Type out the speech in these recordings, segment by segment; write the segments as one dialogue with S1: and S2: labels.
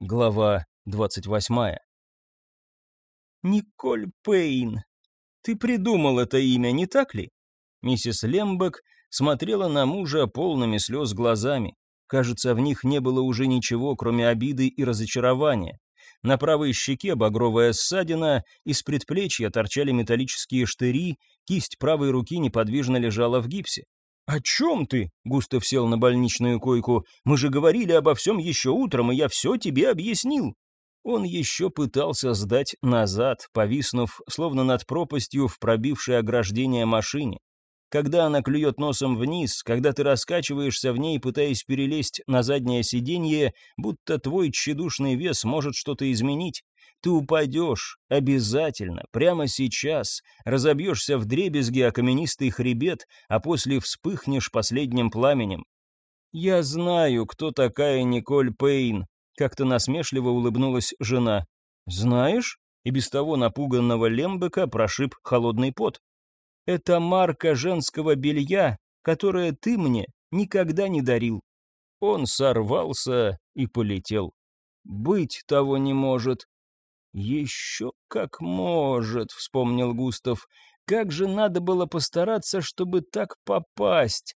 S1: Глава двадцать восьмая. «Николь Пейн. Ты придумал это имя, не так ли?» Миссис Лембек смотрела на мужа полными слез глазами. Кажется, в них не было уже ничего, кроме обиды и разочарования. На правой щеке багровая ссадина, из предплечья торчали металлические штыри, кисть правой руки неподвижно лежала в гипсе. «О чем ты?» — Густав сел на больничную койку. «Мы же говорили обо всем еще утром, и я все тебе объяснил». Он еще пытался сдать назад, повиснув, словно над пропастью в пробившей ограждение машине. Когда она клюет носом вниз, когда ты раскачиваешься в ней, пытаясь перелезть на заднее сиденье, будто твой тщедушный вес может что-то изменить. Ты упадешь, обязательно, прямо сейчас, разобьешься в дребезги о каменистый хребет, а после вспыхнешь последним пламенем. «Я знаю, кто такая Николь Пейн», — как-то насмешливо улыбнулась жена. «Знаешь?» — и без того напуганного Лембека прошиб холодный пот. «Это марка женского белья, которое ты мне никогда не дарил». Он сорвался и полетел. «Быть того не может», «Еще как может», — вспомнил Густав. «Как же надо было постараться, чтобы так попасть?»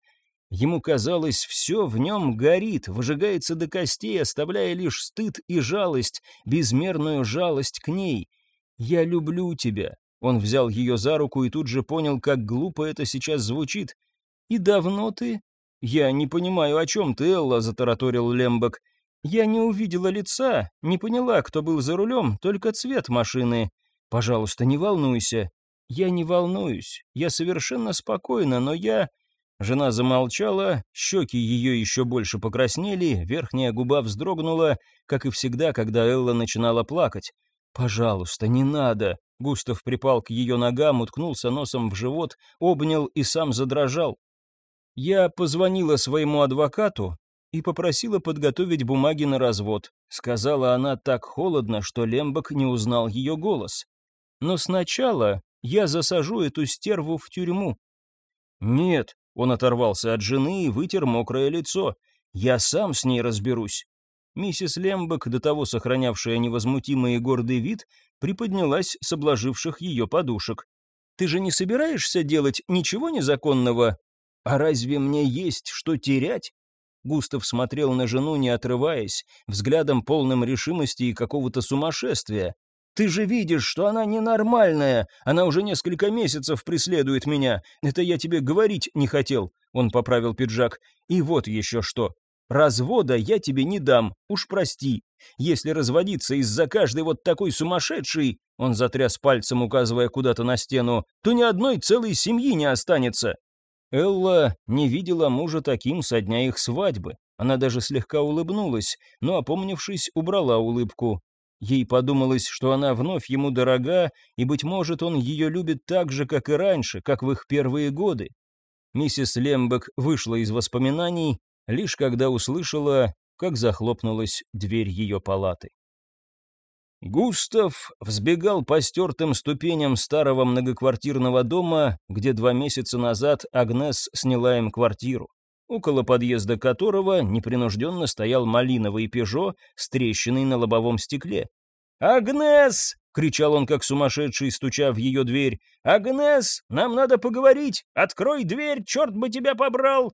S1: Ему казалось, все в нем горит, выжигается до костей, оставляя лишь стыд и жалость, безмерную жалость к ней. «Я люблю тебя». Он взял ее за руку и тут же понял, как глупо это сейчас звучит. «И давно ты?» «Я не понимаю, о чем ты, Элла», — затараторил Лембок. Я не увидела лица, не поняла, кто был за рулем, только цвет машины. Пожалуйста, не волнуйся. Я не волнуюсь. Я совершенно спокойна, но я... Жена замолчала, щеки ее еще больше покраснели, верхняя губа вздрогнула, как и всегда, когда Элла начинала плакать. «Пожалуйста, не надо!» Густав припал к ее ногам, уткнулся носом в живот, обнял и сам задрожал. Я позвонила своему адвокату, и попросила подготовить бумаги на развод. Сказала она так холодно, что Лембок не узнал ее голос. Но сначала я засажу эту стерву в тюрьму. Нет, он оторвался от жены и вытер мокрое лицо. Я сам с ней разберусь. Миссис Лембок, до того сохранявшая невозмутимый и гордый вид, приподнялась с обложивших ее подушек. «Ты же не собираешься делать ничего незаконного? А разве мне есть что терять?» Густав смотрел на жену, не отрываясь, взглядом полным решимости и какого-то сумасшествия. «Ты же видишь, что она ненормальная! Она уже несколько месяцев преследует меня! Это я тебе говорить не хотел!» Он поправил пиджак. «И вот еще что. Развода я тебе не дам, уж прости. Если разводиться из-за каждой вот такой сумасшедшей, он затряс пальцем, указывая куда-то на стену, то ни одной целой семьи не останется. Элла не видела мужа таким со дня их свадьбы. Она даже слегка улыбнулась, но, опомнившись, убрала улыбку. Ей подумалось, что она вновь ему дорога, и, быть может, он ее любит так же, как и раньше, как в их первые годы. Миссис Лембек вышла из воспоминаний, лишь когда услышала, как захлопнулась дверь ее палаты. Густав взбегал по стертым ступеням старого многоквартирного дома, где два месяца назад Агнес сняла им квартиру, около подъезда которого непринужденно стоял малиновый «Пежо» с трещиной на лобовом стекле. «Агнес!» — кричал он, как сумасшедший, стуча в ее дверь. «Агнес, нам надо поговорить! Открой дверь, черт бы тебя побрал!»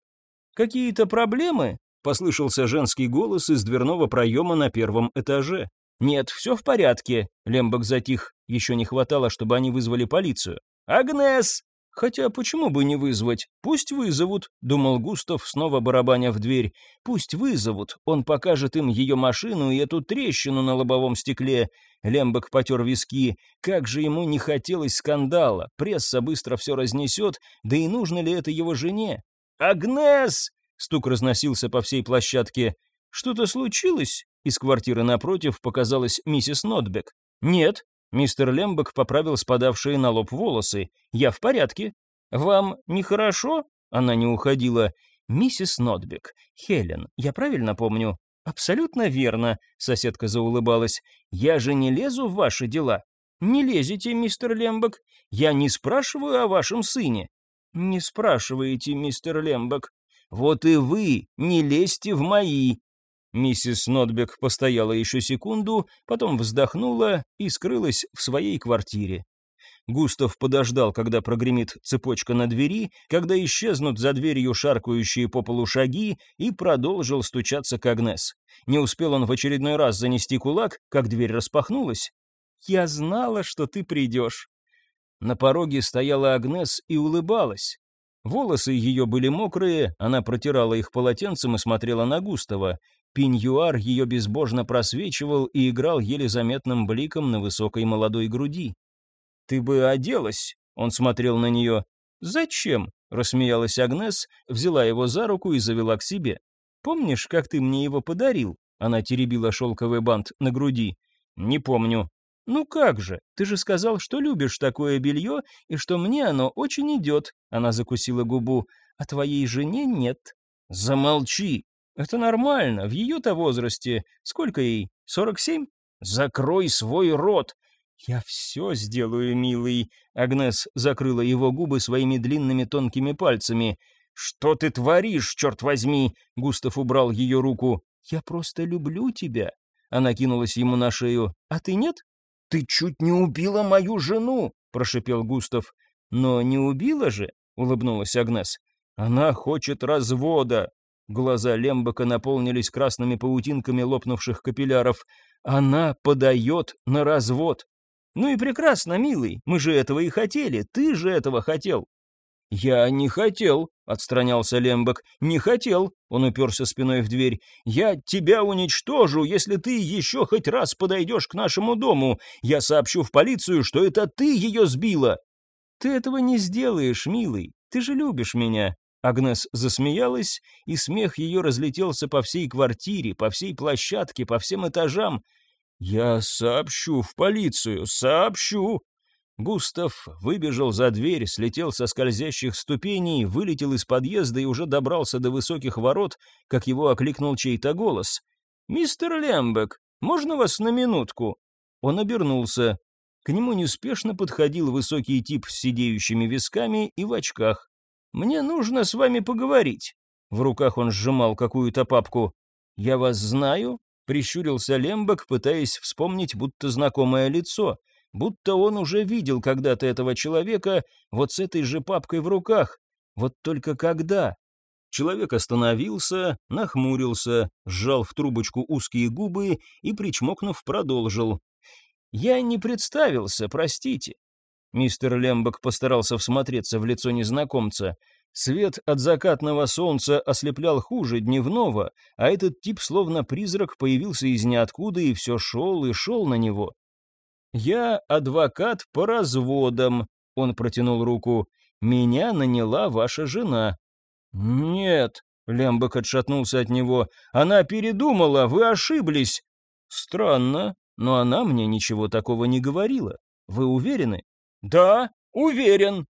S1: «Какие-то проблемы?» — послышался женский голос из дверного проема на первом этаже. «Нет, все в порядке», — Лембок затих. Еще не хватало, чтобы они вызвали полицию. «Агнес!» «Хотя почему бы не вызвать? Пусть вызовут», — думал Густав, снова барабаня в дверь. «Пусть вызовут. Он покажет им ее машину и эту трещину на лобовом стекле». Лембок потер виски. Как же ему не хотелось скандала. Пресса быстро все разнесет. Да и нужно ли это его жене? «Агнес!» — стук разносился по всей площадке. «Что-то случилось?» Из квартиры напротив показалась миссис Нотбек. «Нет», — мистер Лембек поправил спадавшие на лоб волосы. «Я в порядке». «Вам нехорошо?» Она не уходила. «Миссис Нотбек. Хелен, я правильно помню?» «Абсолютно верно», — соседка заулыбалась. «Я же не лезу в ваши дела». «Не лезете, мистер Лембек. Я не спрашиваю о вашем сыне». «Не спрашиваете, мистер Лембек. Вот и вы не лезьте в мои», Миссис Нотбек постояла еще секунду, потом вздохнула и скрылась в своей квартире. Густав подождал, когда прогремит цепочка на двери, когда исчезнут за дверью шаркающие по полу шаги, и продолжил стучаться к Агнес. Не успел он в очередной раз занести кулак, как дверь распахнулась. «Я знала, что ты придешь». На пороге стояла Агнес и улыбалась. Волосы ее были мокрые, она протирала их полотенцем и смотрела на Густава. Пиньюар ее безбожно просвечивал и играл еле заметным бликом на высокой молодой груди. «Ты бы оделась», — он смотрел на нее. «Зачем?» — рассмеялась Агнес, взяла его за руку и завела к себе. «Помнишь, как ты мне его подарил?» Она теребила шелковый бант на груди. «Не помню». «Ну как же, ты же сказал, что любишь такое белье, и что мне оно очень идет», — она закусила губу, «а твоей жене нет». «Замолчи!» «Это нормально, в ее-то возрасте. Сколько ей? Сорок семь?» «Закрой свой рот!» «Я все сделаю, милый», — Агнес закрыла его губы своими длинными тонкими пальцами. «Что ты творишь, черт возьми?» — Густав убрал ее руку. «Я просто люблю тебя». Она кинулась ему на шею. «А ты нет?» «Ты чуть не убила мою жену!» — прошипел Густав. «Но не убила же?» — улыбнулась Агнес. «Она хочет развода!» Глаза Лембака наполнились красными паутинками лопнувших капилляров. «Она подает на развод!» «Ну и прекрасно, милый, мы же этого и хотели, ты же этого хотел». «Я не хотел», — отстранялся Лембок, — «не хотел», — он уперся спиной в дверь. «Я тебя уничтожу, если ты еще хоть раз подойдешь к нашему дому. Я сообщу в полицию, что это ты ее сбила». «Ты этого не сделаешь, милый, ты же любишь меня». Агнес засмеялась, и смех ее разлетелся по всей квартире, по всей площадке, по всем этажам. «Я сообщу в полицию, сообщу!» Густав выбежал за дверь, слетел со скользящих ступеней, вылетел из подъезда и уже добрался до высоких ворот, как его окликнул чей-то голос. «Мистер Лембек, можно вас на минутку?» Он обернулся. К нему неспешно подходил высокий тип с сидеющими висками и в очках. «Мне нужно с вами поговорить». В руках он сжимал какую-то папку. «Я вас знаю?» Прищурился Лембок, пытаясь вспомнить будто знакомое лицо, будто он уже видел когда-то этого человека вот с этой же папкой в руках. Вот только когда? Человек остановился, нахмурился, сжал в трубочку узкие губы и, причмокнув, продолжил. «Я не представился, простите». Мистер Лембок постарался всмотреться в лицо незнакомца. Свет от закатного солнца ослеплял хуже дневного, а этот тип словно призрак появился из ниоткуда и все шел и шел на него. «Я адвокат по разводам», — он протянул руку. «Меня наняла ваша жена». «Нет», — Лембек отшатнулся от него, — «она передумала, вы ошиблись». «Странно, но она мне ничего такого не говорила. Вы уверены?» «Да, уверен»,